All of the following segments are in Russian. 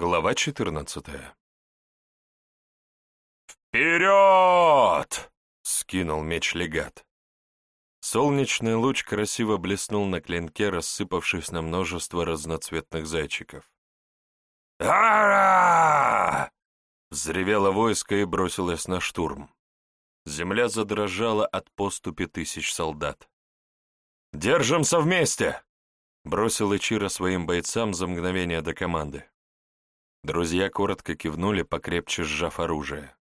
Глава 14 «Вперед!» — скинул меч легат. Солнечный луч красиво блеснул на клинке, рассыпавшись на множество разноцветных зайчиков. «Ара!» — взревело войско и бросилось на штурм. Земля задрожала от поступи тысяч солдат. «Держимся вместе!» — бросил Ичиро своим бойцам за мгновение до команды. Друзья коротко кивнули, покрепче сжав оружие.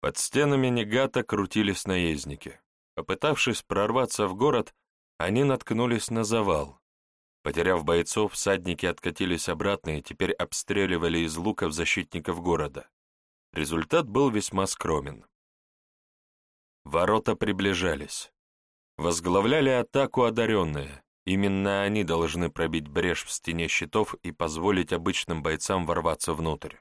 Под стенами Негата крутились наездники. Попытавшись прорваться в город, они наткнулись на завал. Потеряв бойцов, всадники откатились обратно и теперь обстреливали из луков защитников города. Результат был весьма скромен. Ворота приближались. Возглавляли атаку одаренные, Именно они должны пробить брешь в стене щитов и позволить обычным бойцам ворваться внутрь.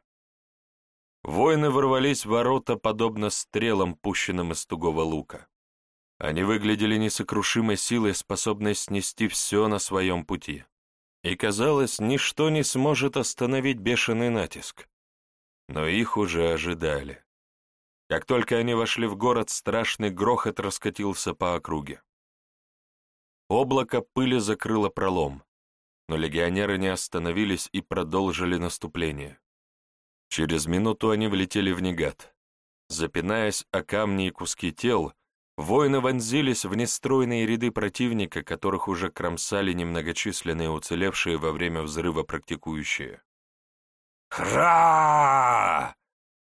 Воины ворвались в ворота, подобно стрелам, пущенным из тугого лука. Они выглядели несокрушимой силой, способной снести все на своем пути. И, казалось, ничто не сможет остановить бешеный натиск. Но их уже ожидали. Как только они вошли в город, страшный грохот раскатился по округе. Облако пыли закрыло пролом, но легионеры не остановились и продолжили наступление. Через минуту они влетели в Негат. Запинаясь о камни и куски тел, воины вонзились в нестройные ряды противника, которых уже кромсали немногочисленные уцелевшие во время взрыва практикующие. «Хра!»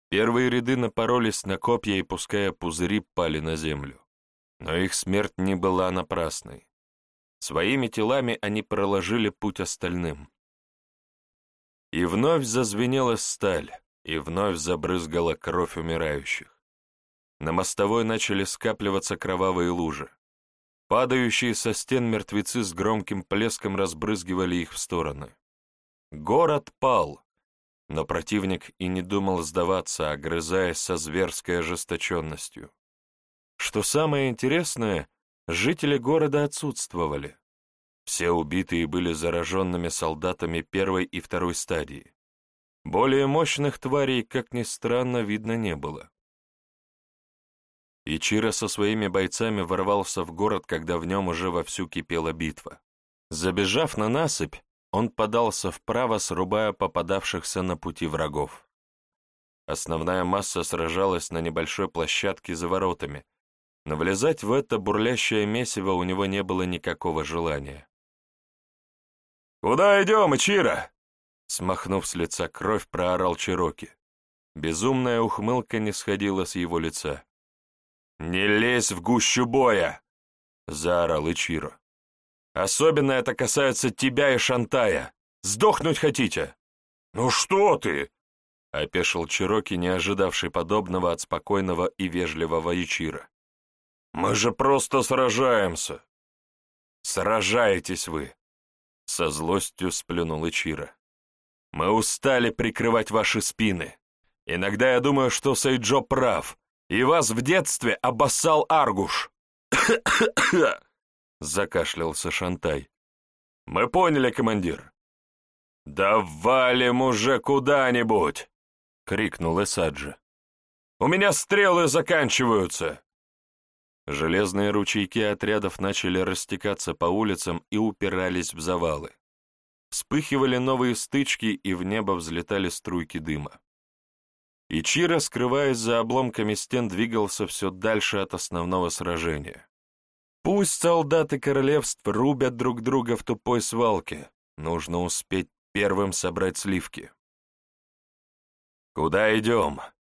Первые ряды напоролись на копья и, пуская пузыри, пали на землю. Но их смерть не была напрасной. Своими телами они проложили путь остальным. И вновь зазвенела сталь, и вновь забрызгала кровь умирающих. На мостовой начали скапливаться кровавые лужи. Падающие со стен мертвецы с громким плеском разбрызгивали их в стороны. Город пал, но противник и не думал сдаваться, огрызаясь со зверской ожесточенностью. Что самое интересное — Жители города отсутствовали. Все убитые были зараженными солдатами первой и второй стадии. Более мощных тварей, как ни странно, видно не было. Ичиро со своими бойцами ворвался в город, когда в нем уже вовсю кипела битва. Забежав на насыпь, он подался вправо, срубая попадавшихся на пути врагов. Основная масса сражалась на небольшой площадке за воротами, но влезать в это бурлящее месиво у него не было никакого желания. «Куда идем, Ичиро?» Смахнув с лица кровь, проорал Чироки. Безумная ухмылка не сходила с его лица. «Не лезь в гущу боя!» — заорал Ичиро. «Особенно это касается тебя и Шантая. Сдохнуть хотите?» «Ну что ты?» — опешил Чироки, не ожидавший подобного от спокойного и вежливого Ичиро. Мы же просто сражаемся. Сражаетесь вы, со злостью сплюнул Ичиро. Мы устали прикрывать ваши спины. Иногда я думаю, что Сайджо прав, и вас в детстве обоссал Аргуш. Закашлялся Шантай. Мы поняли, командир. «Да валим уже куда-нибудь!» — крикнул Эсаджи. «У меня стрелы заканчиваются!» Железные ручейки отрядов начали растекаться по улицам и упирались в завалы. Вспыхивали новые стычки, и в небо взлетали струйки дыма. Ичиро, скрываясь за обломками стен, двигался все дальше от основного сражения. Пусть солдаты королевств рубят друг друга в тупой свалке, нужно успеть первым собрать сливки. «Куда идем?» —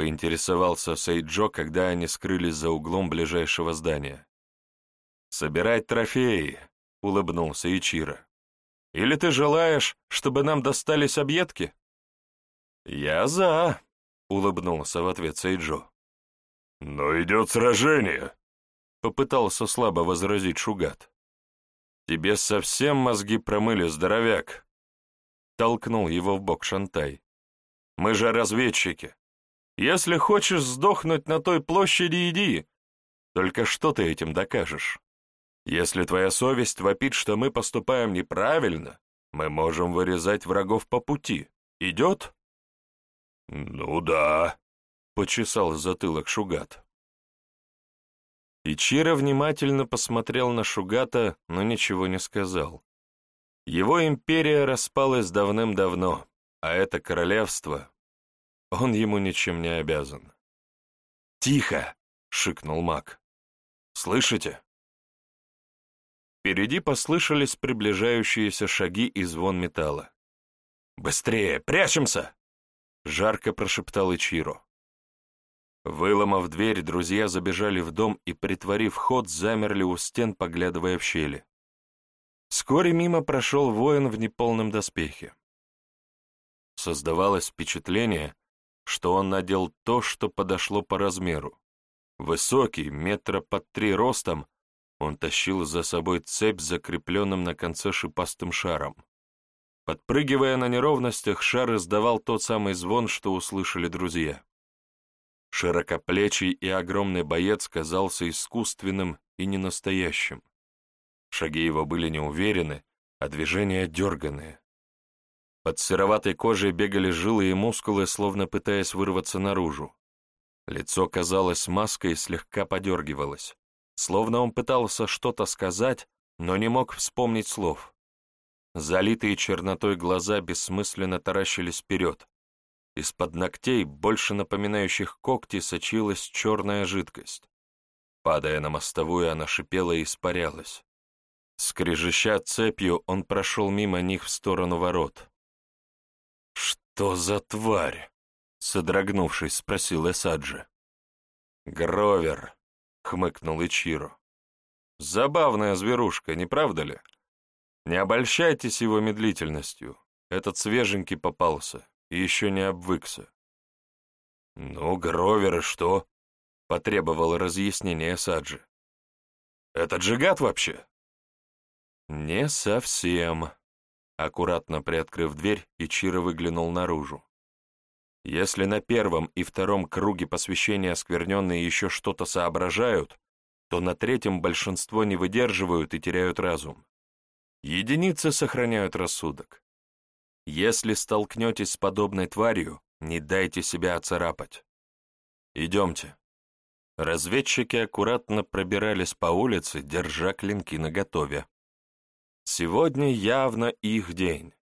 поинтересовался Сейджо, когда они скрылись за углом ближайшего здания. «Собирать трофеи», — улыбнулся Ичиро. «Или ты желаешь, чтобы нам достались объедки?» «Я за», — улыбнулся в ответ Сейджо. «Но идет сражение», — попытался слабо возразить Шугат. «Тебе совсем мозги промыли, здоровяк», — толкнул его в бок Шантай. «Мы же разведчики. Если хочешь сдохнуть на той площади, иди. Только что ты этим докажешь? Если твоя совесть вопит, что мы поступаем неправильно, мы можем вырезать врагов по пути. идет?» «Ну да», — почесал затылок Шугат. Ичиро внимательно посмотрел на Шугата, но ничего не сказал. Его империя распалась давным-давно, а это королевство, он ему ничем не обязан. «Тихо!» — шикнул маг. «Слышите?» Впереди послышались приближающиеся шаги и звон металла. «Быстрее! Прячемся!» — жарко прошептал Ичиро. Выломав дверь, друзья забежали в дом и, притворив ход, замерли у стен, поглядывая в щели. Вскоре мимо прошел воин в неполном доспехе. Создавалось впечатление, что он надел то, что подошло по размеру. Высокий, метра под три ростом, он тащил за собой цепь закрепленным на конце шипастым шаром. Подпрыгивая на неровностях, шар издавал тот самый звон, что услышали друзья. Широкоплечий и огромный боец казался искусственным и ненастоящим. Шаги его были неуверены, а движения дерганные. Под сероватой кожей бегали жилы и мускулы, словно пытаясь вырваться наружу. Лицо казалось маской и слегка подергивалось, словно он пытался что-то сказать, но не мог вспомнить слов. Залитые чернотой глаза бессмысленно таращились вперед, из-под ногтей, больше напоминающих когти, сочилась черная жидкость. Падая на мостовую, она шипела и испарялась. Скрежеща цепью, он прошел мимо них в сторону ворот. «Что за тварь?» — содрогнувшись, спросил Эсаджи. «Гровер», — хмыкнул Ичиро. «Забавная зверушка, не правда ли? Не обольщайтесь его медлительностью. Этот свеженький попался и еще не обвыкся. «Ну, Гровер и что?» — потребовал разъяснения Саджи. «Это джигат вообще?» «Не совсем», — аккуратно приоткрыв дверь, Ичиро выглянул наружу. «Если на первом и втором круге посвящения оскверненные еще что-то соображают, то на третьем большинство не выдерживают и теряют разум. Единицы сохраняют рассудок. Если столкнетесь с подобной тварью, не дайте себя оцарапать. Идемте. Разведчики аккуратно пробирались по улице, держа клинки наготове. Сегодня явно их день.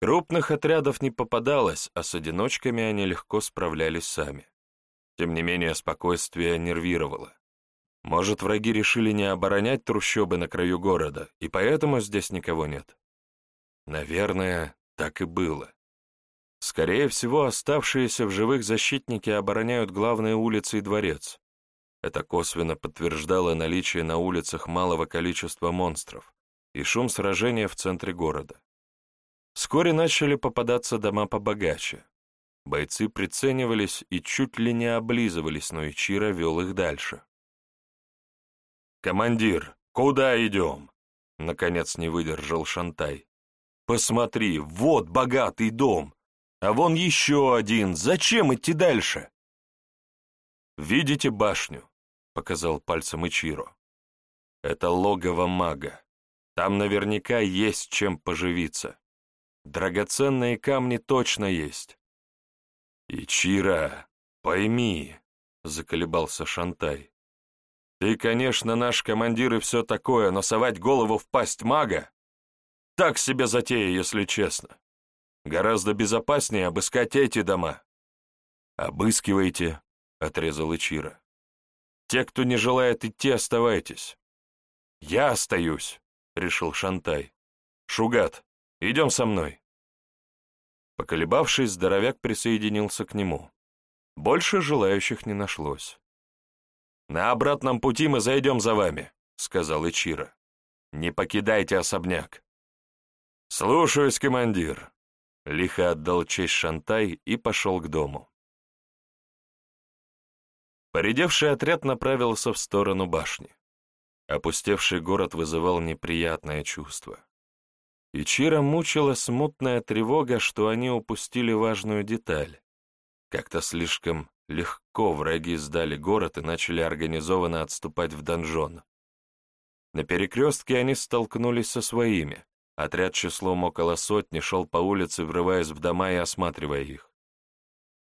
Крупных отрядов не попадалось, а с одиночками они легко справлялись сами. Тем не менее, спокойствие нервировало. Может, враги решили не оборонять трущобы на краю города, и поэтому здесь никого нет? Наверное, так и было. Скорее всего, оставшиеся в живых защитники обороняют главные улицы и дворец. Это косвенно подтверждало наличие на улицах малого количества монстров и шум сражения в центре города. Вскоре начали попадаться дома побогаче. Бойцы приценивались и чуть ли не облизывались, но Ичиро вел их дальше. «Командир, куда идем?» Наконец не выдержал Шантай. Посмотри, вот богатый дом, а вон еще один, зачем идти дальше? Видите башню? Показал пальцем Ичиро. Это логово мага. Там наверняка есть чем поживиться. Драгоценные камни точно есть. Ичиро, пойми, заколебался Шантай. Ты, конечно, наш командир и все такое, но совать голову в пасть мага так себе затея, если честно. Гораздо безопаснее обыскать эти дома. «Обыскивайте», — отрезал Ичиро. «Те, кто не желает идти, оставайтесь». «Я остаюсь», — решил Шантай. «Шугат, идем со мной». Поколебавшись, здоровяк присоединился к нему. Больше желающих не нашлось. «На обратном пути мы зайдем за вами», — сказал Ичиро. «Не покидайте особняк». «Слушаюсь, командир», — лихо отдал честь Шантай и пошел к дому. Поредевший отряд направился в сторону башни. Опустевший город вызывал неприятное чувство. Ичиро мучила смутная тревога, что они упустили важную деталь. Как-то слишком легко враги сдали город и начали организованно отступать в донжон. На перекрестке они столкнулись со своими, Отряд числом около сотни шел по улице, врываясь в дома и осматривая их.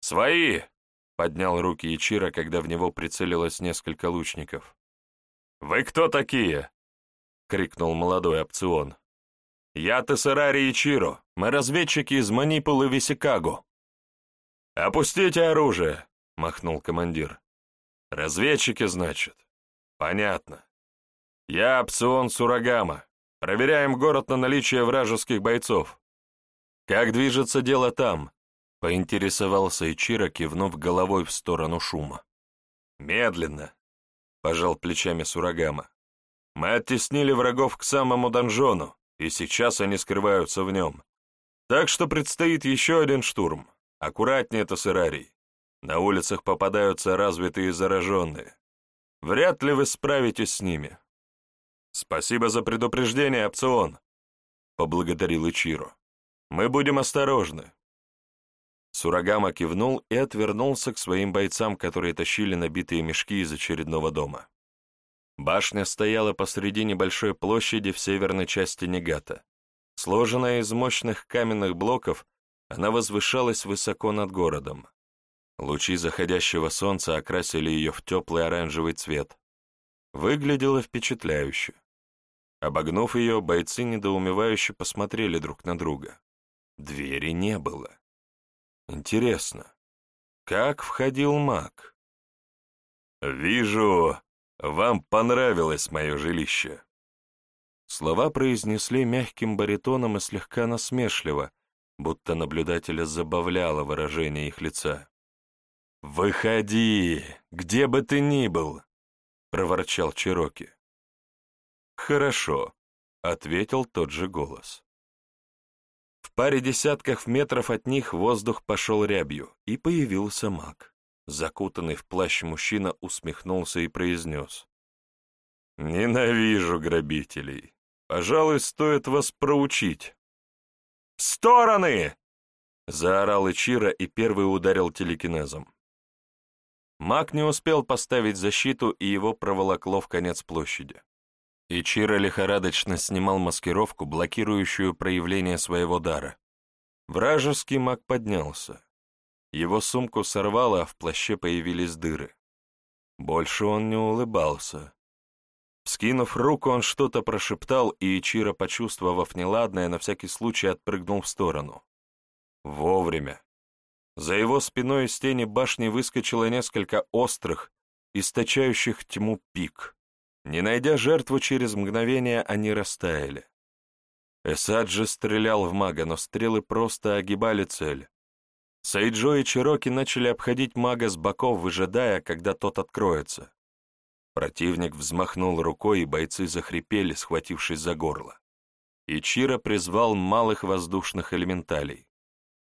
«Свои!» — поднял руки Ичира, когда в него прицелилось несколько лучников. «Вы кто такие?» — крикнул молодой опцион. «Я Тессерари Ичиро, мы разведчики из Манипулы Висикаго». «Опустите оружие!» — махнул командир. «Разведчики, значит? Понятно. Я опцион Сурагама. Проверяем город на наличие вражеских бойцов. Как движется дело там?» — поинтересовался Ичиро, кивнув головой в сторону шума. «Медленно», — пожал плечами Сурагама. «Мы оттеснили врагов к самому донжону, и сейчас они скрываются в нем. Так что предстоит еще один штурм. Аккуратнее, Тасырарий. На улицах попадаются развитые зараженные. Вряд ли вы справитесь с ними». «Спасибо за предупреждение, опцион», — поблагодарил Ичиро. «Мы будем осторожны». Сурагама кивнул и отвернулся к своим бойцам, которые тащили набитые мешки из очередного дома. Башня стояла посреди небольшой площади в северной части Негата. Сложенная из мощных каменных блоков, она возвышалась высоко над городом. Лучи заходящего солнца окрасили ее в теплый оранжевый цвет. Выглядела впечатляюще. Обогнув ее, бойцы недоумевающе посмотрели друг на друга. Двери не было. Интересно, как входил маг? «Вижу, вам понравилось мое жилище». Слова произнесли мягким баритоном и слегка насмешливо, будто наблюдателя забавляло выражение их лица. «Выходи, где бы ты ни был!» — проворчал Чироки. «Хорошо», — ответил тот же голос. В паре десятков метров от них воздух пошел рябью, и появился маг. Закутанный в плащ мужчина усмехнулся и произнес. «Ненавижу грабителей. Пожалуй, стоит вас проучить». «В стороны!» — заорал Ичира и первый ударил телекинезом. Маг не успел поставить защиту, и его проволокло в конец площади. Ичиро лихорадочно снимал маскировку, блокирующую проявление своего дара. Вражеский маг поднялся. Его сумку сорвало, а в плаще появились дыры. Больше он не улыбался. Скинув руку, он что-то прошептал, и Ичиро, почувствовав неладное, на всякий случай отпрыгнул в сторону. Вовремя. За его спиной из тени башни выскочило несколько острых, источающих тьму пик. Не найдя жертву, через мгновение они растаяли. Эсад же стрелял в мага, но стрелы просто огибали цель. Сайджо и Чироки начали обходить мага с боков, выжидая, когда тот откроется. Противник взмахнул рукой, и бойцы захрипели, схватившись за горло. Ичиро призвал малых воздушных элементалей.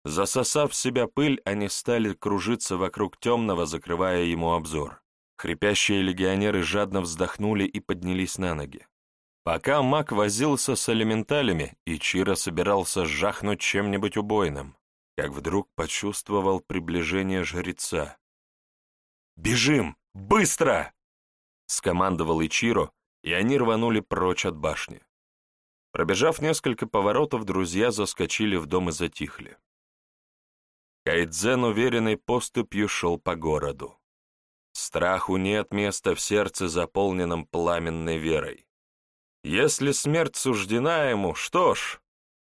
Засосав в себя пыль, они стали кружиться вокруг темного, закрывая ему обзор. Хрипящие легионеры жадно вздохнули и поднялись на ноги. Пока маг возился с элементалями, Ичиро собирался жахнуть чем-нибудь убойным, как вдруг почувствовал приближение жреца. «Бежим! Быстро!» — скомандовал Ичиро, и они рванули прочь от башни. Пробежав несколько поворотов, друзья заскочили в дом и затихли. Кайдзен уверенной поступью шел по городу. Страху нет места в сердце, заполненном пламенной верой. Если смерть суждена ему, что ж,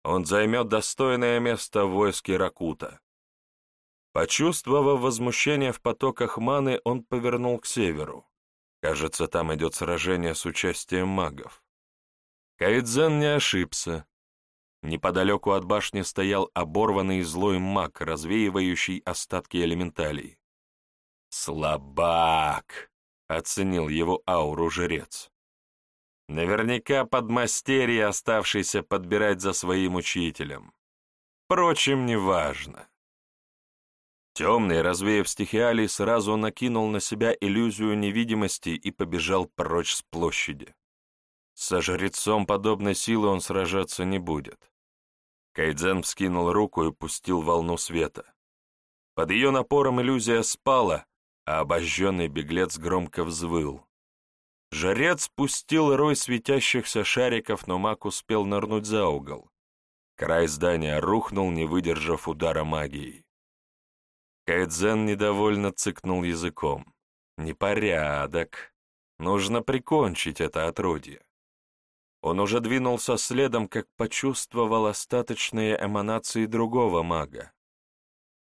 он займет достойное место в войске Ракута. Почувствовав возмущение в потоках маны, он повернул к северу. Кажется, там идет сражение с участием магов. Кайдзен не ошибся. Неподалеку от башни стоял оборванный злой маг, развеивающий остатки элементалей. «Слабак!» — оценил его ауру жрец. Наверняка подмастерье, оставшийся подбирать за своим учителем. Впрочем, неважно. Темный, развеяв стихиалий, сразу накинул на себя иллюзию невидимости и побежал прочь с площади. Со жрецом подобной силы он сражаться не будет. Кайдзен вскинул руку и пустил волну света. Под ее напором иллюзия спала, а обожженный беглец громко взвыл. Жарец спустил рой светящихся шариков, но маг успел нырнуть за угол. Край здания рухнул, не выдержав удара магии. Кайдзен недовольно цыкнул языком. «Непорядок. Нужно прикончить это отродье». Он уже двинулся следом, как почувствовал остаточные эманации другого мага.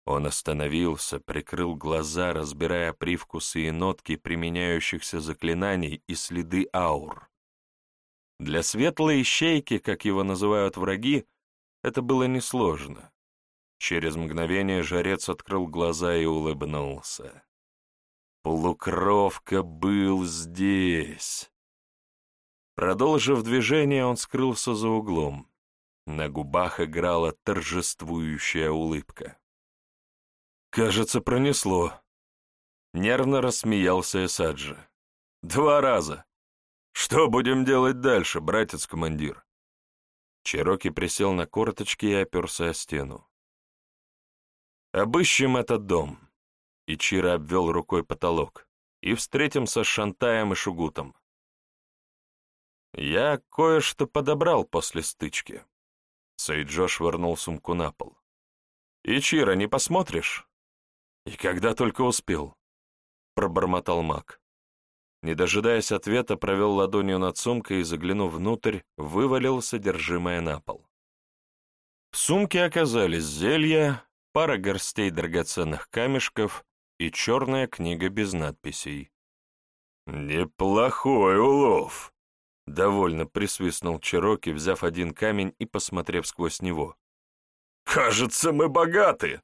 Он остановился, прикрыл глаза, разбирая привкусы и нотки применяющихся заклинаний и следы аур. Для светлой ищейки, как его называют враги, это было несложно. Через мгновение жарец открыл глаза и улыбнулся. Полукровка был здесь. Продолжив движение, он скрылся за углом. На губах играла торжествующая улыбка. «Кажется, пронесло». Нервно рассмеялся Эсаджи. «Два раза. Что будем делать дальше, братец-командир?» Чероки присел на корточки и оперся о стену. «Обыщем этот дом», — Ичиро обвел рукой потолок, «и встретимся с Шантаем и Шугутом. Я кое-что подобрал после стычки». Сейджо швырнул сумку на пол. «Ичиро, не посмотришь?» «И когда только успел», — пробормотал маг. Не дожидаясь ответа, провел ладонью над сумкой и, заглянув внутрь, вывалил содержимое на пол. В сумке оказались зелья, пара горстей драгоценных камешков и черная книга без надписей. «Неплохой улов!» — довольно присвистнул Чироки, взяв один камень и посмотрев сквозь него. «Кажется, мы богаты!»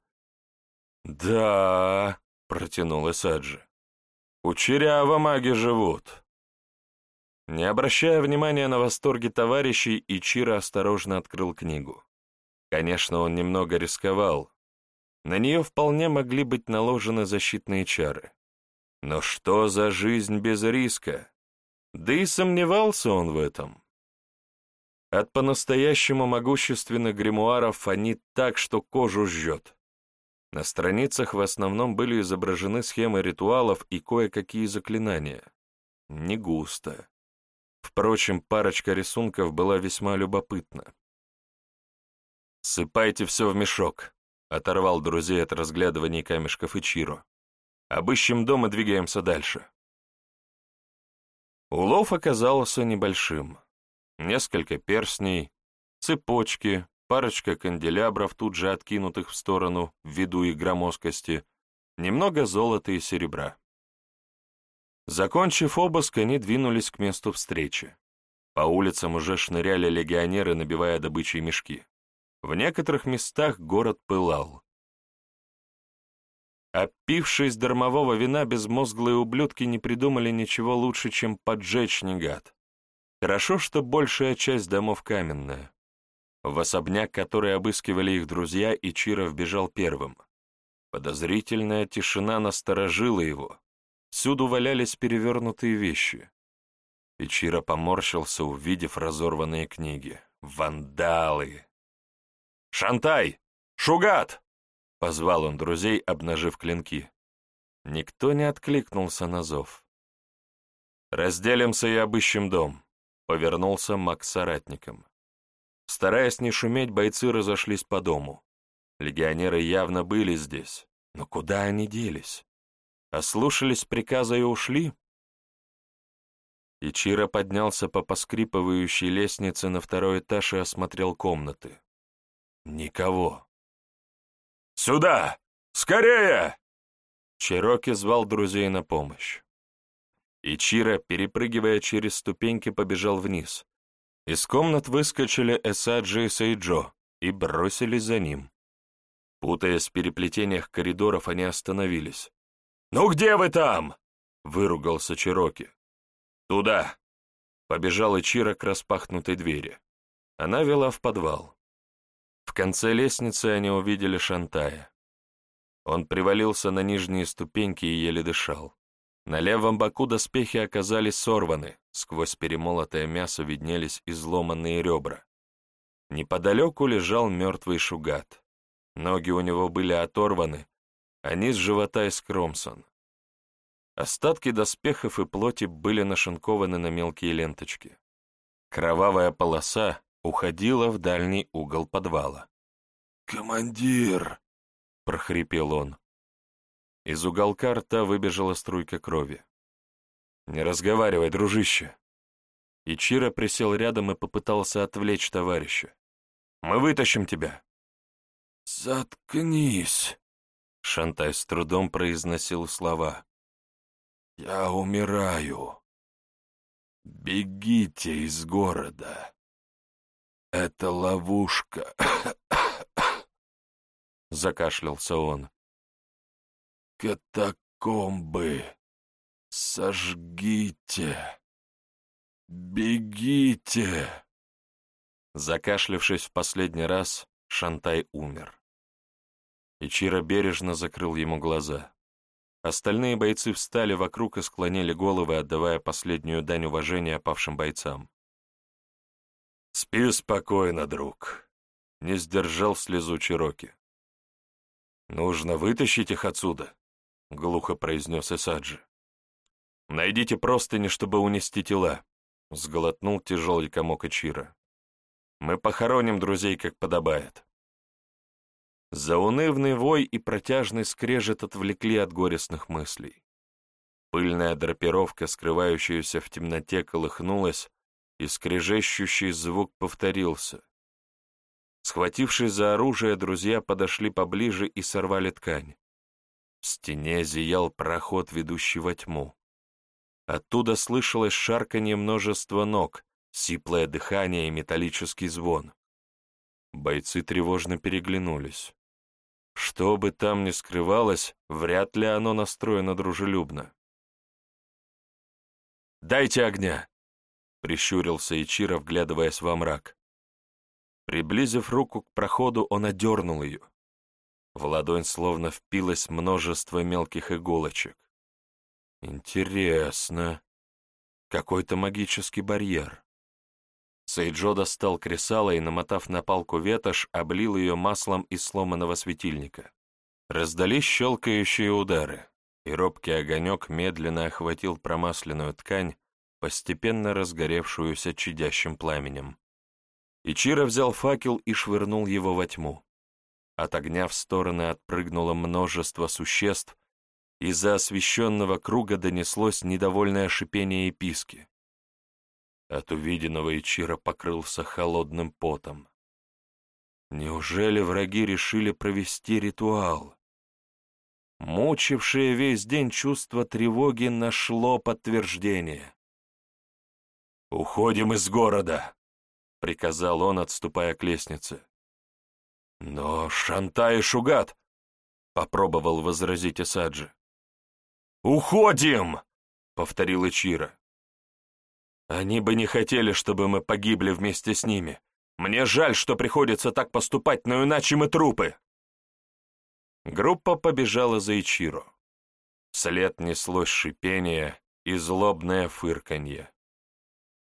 «Да», — протянул Исаджи, — «у Чирява маги живут». Не обращая внимания на восторги товарищей, Ичиро осторожно открыл книгу. Конечно, он немного рисковал. На нее вполне могли быть наложены защитные чары. Но что за жизнь без риска? Да и сомневался он в этом. От по-настоящему могущественных гримуаров они так, что кожу жжет. На страницах в основном были изображены схемы ритуалов и кое-какие заклинания. Не густо. Впрочем, парочка рисунков была весьма любопытна. «Сыпайте все в мешок», — оторвал друзей от разглядываний камешков и Чиро. «Обыщем дом и двигаемся дальше». Улов оказался небольшим. Несколько перстней, цепочки, парочка канделябров, тут же откинутых в сторону, ввиду их громоздкости, немного золота и серебра. Закончив обыск, они двинулись к месту встречи. По улицам уже шныряли легионеры, набивая добычей мешки. В некоторых местах город пылал. Опившись дармового вина, безмозглые ублюдки не придумали ничего лучше, чем поджечь негат. Хорошо, что большая часть домов каменная. В особняк, который обыскивали их друзья, Ичиро вбежал первым. Подозрительная тишина насторожила его. Всюду валялись перевернутые вещи. Ичиро поморщился, увидев разорванные книги. Вандалы! «Шантай! Шугат!» — позвал он друзей, обнажив клинки. Никто не откликнулся на зов. «Разделимся и обыщем дом», — повернулся Макс соратником. Стараясь не шуметь, бойцы разошлись по дому. Легионеры явно были здесь, но куда они делись? Ослушались приказа и ушли? Ичиро поднялся по поскрипывающей лестнице на второй этаж и осмотрел комнаты. Никого. «Сюда! Скорее!» Чироки звал друзей на помощь. Ичиро, перепрыгивая через ступеньки, побежал вниз. Из комнат выскочили Эсаджи и Сейджо и бросились за ним. Путаясь в переплетениях коридоров, они остановились. «Ну где вы там?» — выругался Чироки. «Туда!» — побежал Ичиро к распахнутой двери. Она вела в подвал. В конце лестницы они увидели Шантая. Он привалился на нижние ступеньки и еле дышал. На левом боку доспехи оказались сорваны, сквозь перемолотое мясо виднелись изломанные ребра. Неподалеку лежал мертвый шугат. Ноги у него были оторваны, а низ живота искромсан. Остатки доспехов и плоти были нашинкованы на мелкие ленточки. Кровавая полоса уходила в дальний угол подвала. «Командир!» — прохрипел он. Из уголка рта выбежала струйка крови. «Не разговаривай, дружище!» Ичиро присел рядом и попытался отвлечь товарища. «Мы вытащим тебя!» «Заткнись!» — Шантай с трудом произносил слова. «Я умираю. Бегите из города. Это ловушка!» Закашлялся он. «Катакомбы! Сожгите! Бегите!» Закашлявшись в последний раз, Шантай умер. Ичиро бережно закрыл ему глаза. Остальные бойцы встали вокруг и склонили головы, отдавая последнюю дань уважения павшим бойцам. «Спи спокойно, друг», — не сдержал слезу Чироки. «Нужно вытащить их отсюда», — глухо произнес Исаджи. «Найдите простыни, чтобы унести тела», — сглотнул тяжелый комок Ичира. «Мы похороним друзей, как подобает». Заунывный вой и протяжный скрежет отвлекли от горестных мыслей. Пыльная драпировка, скрывающаяся в темноте, колыхнулась, и скрежещущий звук повторился. Схватившись за оружие, друзья подошли поближе и сорвали ткань. В стене зиял проход, ведущий во тьму. Оттуда слышалось шарканье множества ног, сиплое дыхание и металлический звон. Бойцы тревожно переглянулись. Что бы там ни скрывалось, вряд ли оно настроено дружелюбно. «Дайте огня!» — прищурился Ичиро, вглядываясь во мрак. Приблизив руку к проходу, он одернул ее. В ладонь словно впилось множество мелких иголочек. Интересно. Какой-то магический барьер. Сейджо достал кресало и, намотав на палку ветошь, облил ее маслом из сломанного светильника. Раздались щелкающие удары, и робкий огонек медленно охватил промасленную ткань, постепенно разгоревшуюся чадящим пламенем. Ичиро взял факел и швырнул его во тьму. От огня в стороны отпрыгнуло множество существ, из-за освещенного круга донеслось недовольное шипение и писки. От увиденного Ичиро покрылся холодным потом. Неужели враги решили провести ритуал? Мучившее весь день чувство тревоги нашло подтверждение. «Уходим из города!» — приказал он, отступая к лестнице. «Но Шанта и Шугат!» — попробовал возразить Исаджи. «Уходим!» — повторил Ичиро. «Они бы не хотели, чтобы мы погибли вместе с ними. Мне жаль, что приходится так поступать, но иначе мы трупы!» Группа побежала за Ичиро. Вслед неслось шипение и злобное фырканье.